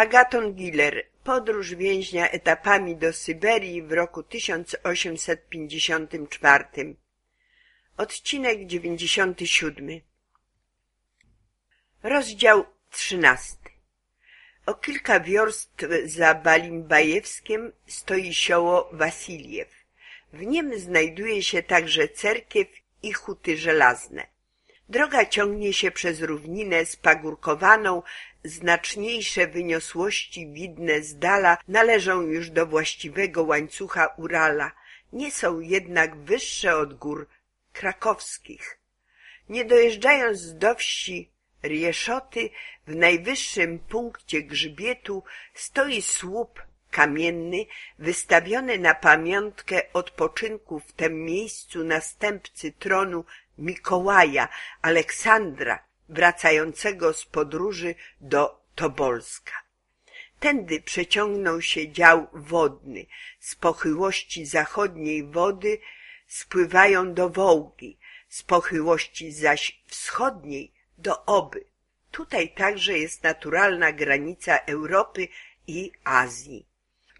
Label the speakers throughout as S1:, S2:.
S1: Agaton Giller Podróż więźnia etapami do Syberii w roku 1854 Odcinek 97 Rozdział 13 O kilka wiorst za Balimbajewskiem stoi sioło Wasiliew. W nim znajduje się także cerkiew i huty żelazne. Droga ciągnie się przez równinę spagórkowaną, znaczniejsze wyniosłości widne z dala należą już do właściwego łańcucha Urala, nie są jednak wyższe od gór krakowskich. Nie dojeżdżając do wsi Rieszoty, w najwyższym punkcie grzbietu stoi słup kamienny wystawiony na pamiątkę odpoczynku w tym miejscu następcy tronu Mikołaja Aleksandra, wracającego z podróży do Tobolska. Tędy przeciągnął się dział wodny. Z pochyłości zachodniej wody spływają do Wołgi, z pochyłości zaś wschodniej do Oby. Tutaj także jest naturalna granica Europy i Azji.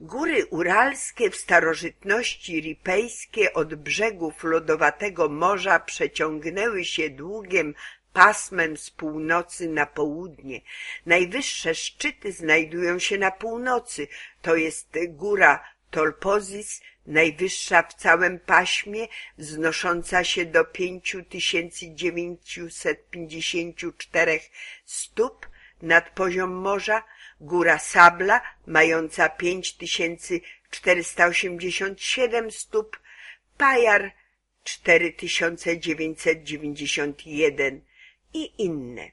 S1: Góry uralskie w starożytności ripejskie od brzegów lodowatego morza przeciągnęły się długiem pasmem z północy na południe. Najwyższe szczyty znajdują się na północy, to jest góra Tolpozis, najwyższa w całym paśmie, wznosząca się do 5954 stóp nad poziom morza, góra Sabla, mająca 5487 stóp, Pajar 4991 i inne.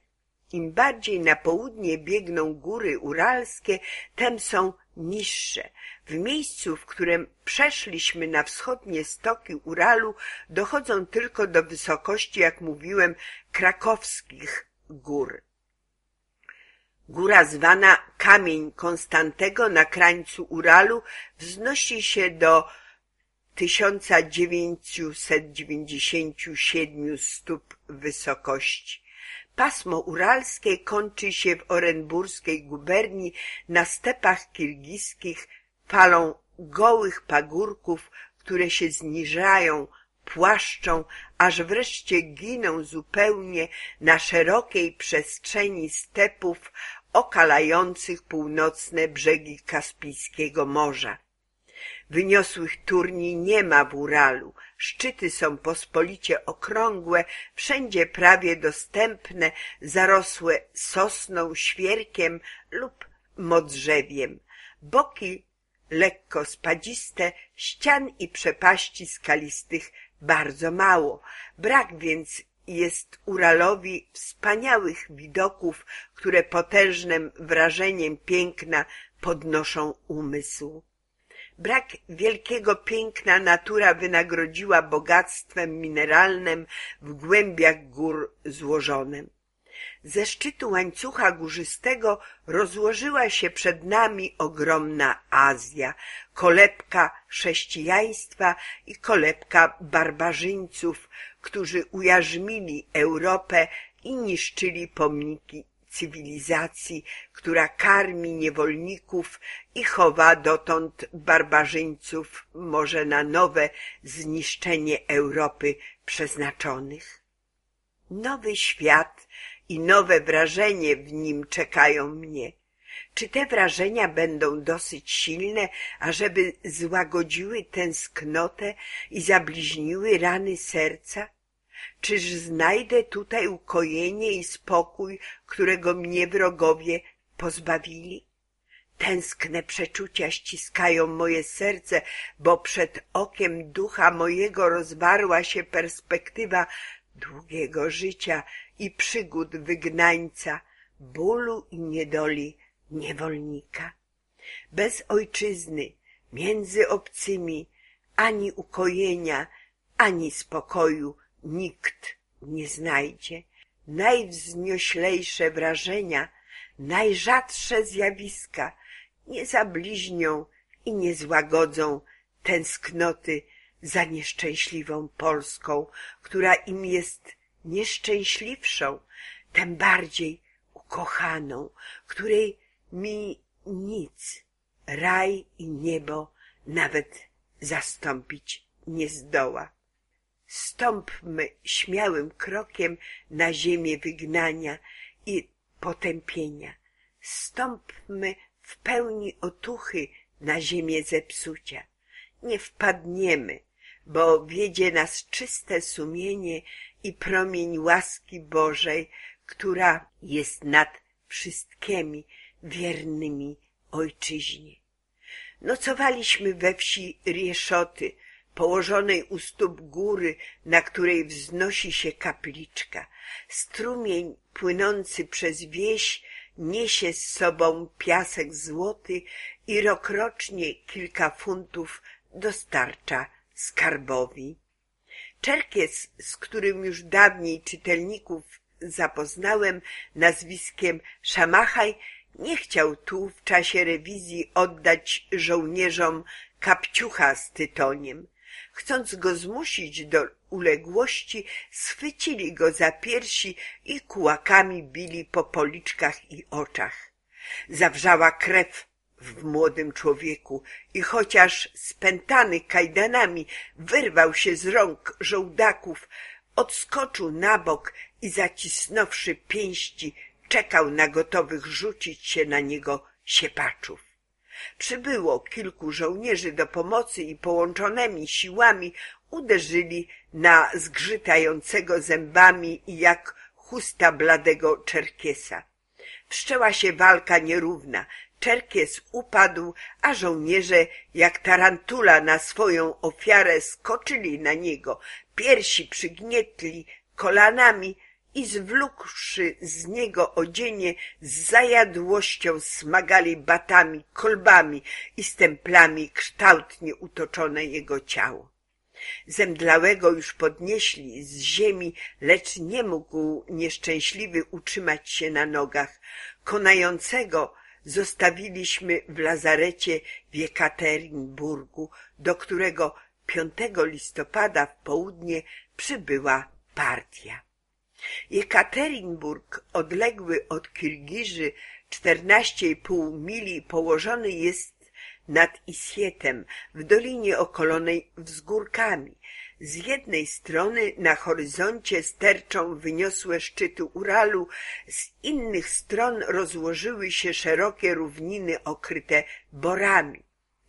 S1: Im bardziej na południe biegną góry uralskie, tem są niższe. W miejscu, w którym przeszliśmy na wschodnie stoki Uralu, dochodzą tylko do wysokości, jak mówiłem, krakowskich gór. Góra zwana Kamień Konstantego na krańcu Uralu wznosi się do 1997 stóp wysokości. Pasmo uralskie kończy się w Orenburskiej guberni na stepach kirgiskich falą gołych pagórków, które się zniżają, płaszczą, aż wreszcie giną zupełnie na szerokiej przestrzeni stepów okalających północne brzegi Kaspijskiego Morza. Wyniosłych turni nie ma w Uralu, szczyty są pospolicie okrągłe, wszędzie prawie dostępne, zarosłe sosną, świerkiem lub modrzewiem. Boki lekko spadziste, ścian i przepaści skalistych bardzo mało. Brak więc jest Uralowi wspaniałych widoków, które potężnym wrażeniem piękna podnoszą umysł. Brak wielkiego piękna natura wynagrodziła bogactwem mineralnym w głębiach gór złożonym. Ze szczytu łańcucha górzystego rozłożyła się przed nami ogromna Azja, kolebka chrześcijaństwa i kolebka barbarzyńców, którzy ujarzmili Europę i niszczyli pomniki cywilizacji, która karmi niewolników i chowa dotąd barbarzyńców może na nowe zniszczenie Europy przeznaczonych. Nowy świat i nowe wrażenie w nim czekają mnie. Czy te wrażenia będą dosyć silne, ażeby złagodziły tęsknotę i zabliźniły rany serca? Czyż znajdę tutaj ukojenie i spokój, którego mnie wrogowie pozbawili? Tęskne przeczucia ściskają moje serce, bo przed okiem ducha mojego rozwarła się perspektywa długiego życia i przygód wygnańca, bólu i niedoli niewolnika. Bez ojczyzny, między obcymi, ani ukojenia, ani spokoju nikt nie znajdzie. Najwznioślejsze wrażenia, najrzadsze zjawiska nie zabliźnią i nie złagodzą tęsknoty za nieszczęśliwą Polską, która im jest nieszczęśliwszą, tem bardziej ukochaną, której mi nic, raj i niebo nawet zastąpić nie zdoła. Stąpmy śmiałym krokiem na ziemię wygnania i potępienia. Stąpmy w pełni otuchy na ziemię zepsucia. Nie wpadniemy, bo wiedzie nas czyste sumienie i promień łaski Bożej, która jest nad wszystkimi wiernymi ojczyźnie. Nocowaliśmy we wsi Rieszoty, położonej u stóp góry, na której wznosi się kapliczka. Strumień płynący przez wieś niesie z sobą piasek złoty i rokrocznie kilka funtów dostarcza skarbowi. Czerkies, z którym już dawniej czytelników zapoznałem nazwiskiem Szamachaj, nie chciał tu w czasie rewizji oddać żołnierzom kapciucha z tytoniem. Chcąc go zmusić do uległości, schwycili go za piersi i kułakami bili po policzkach i oczach. Zawrzała krew w młodym człowieku i chociaż spętany kajdanami wyrwał się z rąk żołdaków, odskoczył na bok i zacisnąwszy pięści, czekał na gotowych rzucić się na niego siepaczów. Przybyło kilku żołnierzy do pomocy i połączonymi siłami uderzyli na zgrzytającego zębami jak chusta bladego czerkiesa. Wszczęła się walka nierówna. Czerkies upadł, a żołnierze jak tarantula na swoją ofiarę skoczyli na niego, piersi przygnietli kolanami i zwlókłszy z niego odzienie z zajadłością smagali batami, kolbami i stemplami kształtnie utoczone jego ciało. Zemdlałego już podnieśli z ziemi, lecz nie mógł nieszczęśliwy utrzymać się na nogach. Konającego zostawiliśmy w lazarecie w Jekaterinburgu, do którego 5 listopada w południe przybyła partia. Jekaterinburg, odległy od Kirgiży 14,5 mili, położony jest nad Isietem w dolinie okolonej wzgórkami. Z jednej strony na horyzoncie sterczą wyniosłe szczyty Uralu, z innych stron rozłożyły się szerokie równiny okryte borami.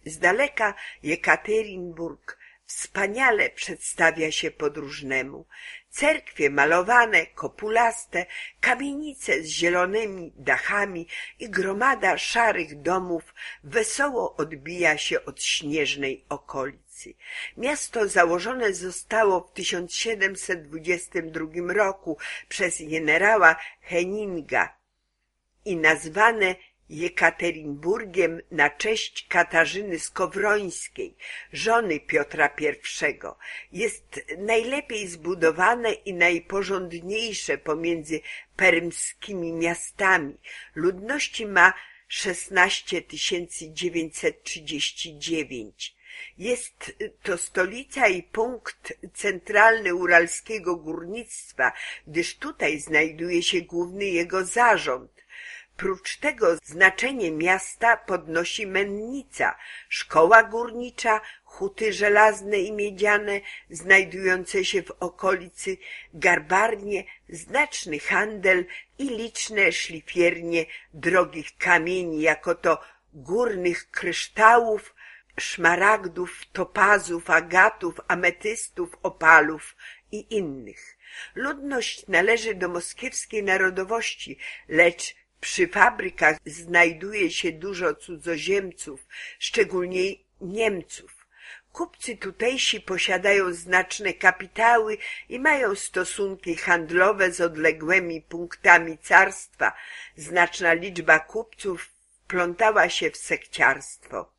S1: Z daleka Jekaterinburg wspaniale przedstawia się podróżnemu. Cerkwie malowane, kopulaste, kamienice z zielonymi dachami i gromada szarych domów wesoło odbija się od śnieżnej okolicy. Miasto założone zostało w 1722 roku przez generała Henninga i nazwane Jekaterinburgiem na cześć Katarzyny Skowrońskiej, żony Piotra I. Jest najlepiej zbudowane i najporządniejsze pomiędzy permskimi miastami. Ludności ma 16 939. Jest to stolica i punkt centralny uralskiego górnictwa, gdyż tutaj znajduje się główny jego zarząd. Prócz tego znaczenie miasta podnosi mennica, szkoła górnicza, huty żelazne i miedziane znajdujące się w okolicy, garbarnie, znaczny handel i liczne szlifiernie drogich kamieni, jako to górnych kryształów, szmaragdów, topazów, agatów, ametystów, opalów i innych. Ludność należy do moskiewskiej narodowości, lecz przy fabrykach znajduje się dużo cudzoziemców, szczególnie Niemców. Kupcy tutejsi posiadają znaczne kapitały i mają stosunki handlowe z odległymi punktami carstwa. Znaczna liczba kupców wplątała się w sekciarstwo.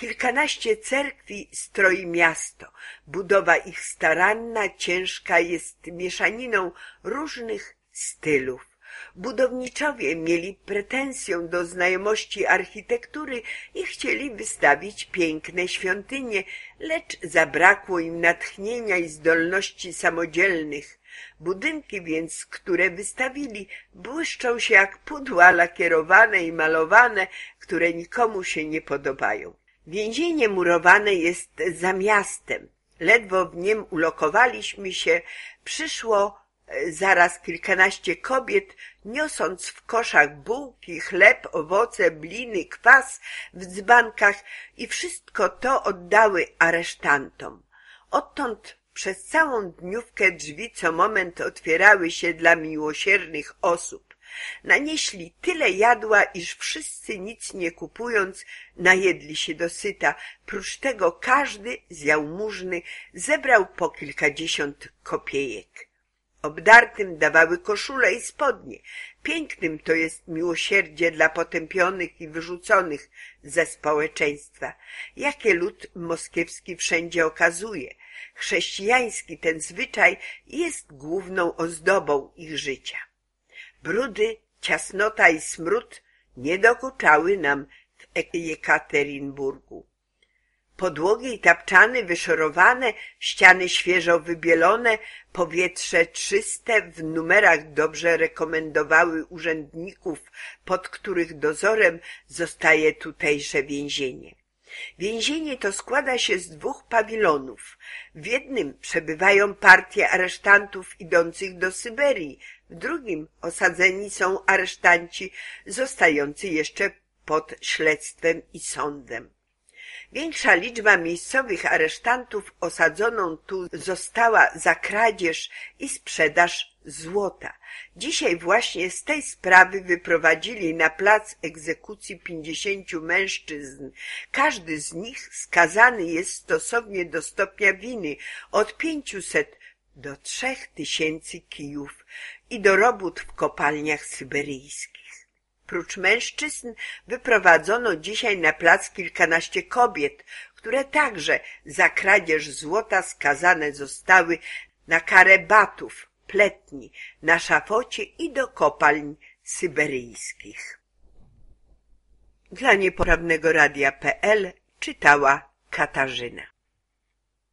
S1: Kilkanaście cerkwi stroi miasto. Budowa ich staranna, ciężka jest mieszaniną różnych stylów. Budowniczowie mieli pretensję do znajomości architektury i chcieli wystawić piękne świątynie, lecz zabrakło im natchnienia i zdolności samodzielnych. Budynki więc, które wystawili, błyszczą się jak pudła lakierowane i malowane, które nikomu się nie podobają. Więzienie murowane jest za miastem. Ledwo w niem ulokowaliśmy się, przyszło e, zaraz kilkanaście kobiet, niosąc w koszach bułki, chleb, owoce, bliny, kwas w dzbankach i wszystko to oddały aresztantom. Odtąd przez całą dniówkę drzwi co moment otwierały się dla miłosiernych osób. Nanieśli tyle jadła, iż wszyscy nic nie kupując, najedli się dosyta. Prócz tego każdy z jałmużny zebrał po kilkadziesiąt kopiejek. Obdartym dawały koszule i spodnie. Pięknym to jest miłosierdzie dla potępionych i wyrzuconych ze społeczeństwa, jakie lud moskiewski wszędzie okazuje. Chrześcijański ten zwyczaj jest główną ozdobą ich życia. Brudy, ciasnota i smród nie dokuczały nam w Jekaterinburgu. Podłogi i tapczany wyszorowane, ściany świeżo wybielone, powietrze czyste w numerach dobrze rekomendowały urzędników, pod których dozorem zostaje tutejsze więzienie. Więzienie to składa się z dwóch pawilonów. W jednym przebywają partie aresztantów idących do Syberii, w drugim osadzeni są aresztanci zostający jeszcze pod śledztwem i sądem. Większa liczba miejscowych aresztantów osadzoną tu została za kradzież i sprzedaż złota. Dzisiaj właśnie z tej sprawy wyprowadzili na plac egzekucji pięćdziesięciu mężczyzn. Każdy z nich skazany jest stosownie do stopnia winy od pięciuset do trzech tysięcy kijów i do robót w kopalniach syberyjskich. Prócz mężczyzn wyprowadzono dzisiaj na plac kilkanaście kobiet, które także za kradzież złota skazane zostały na karę batów, pletni, na szafocie i do kopalń syberyjskich. Dla niepoprawnego radia.pl czytała Katarzyna.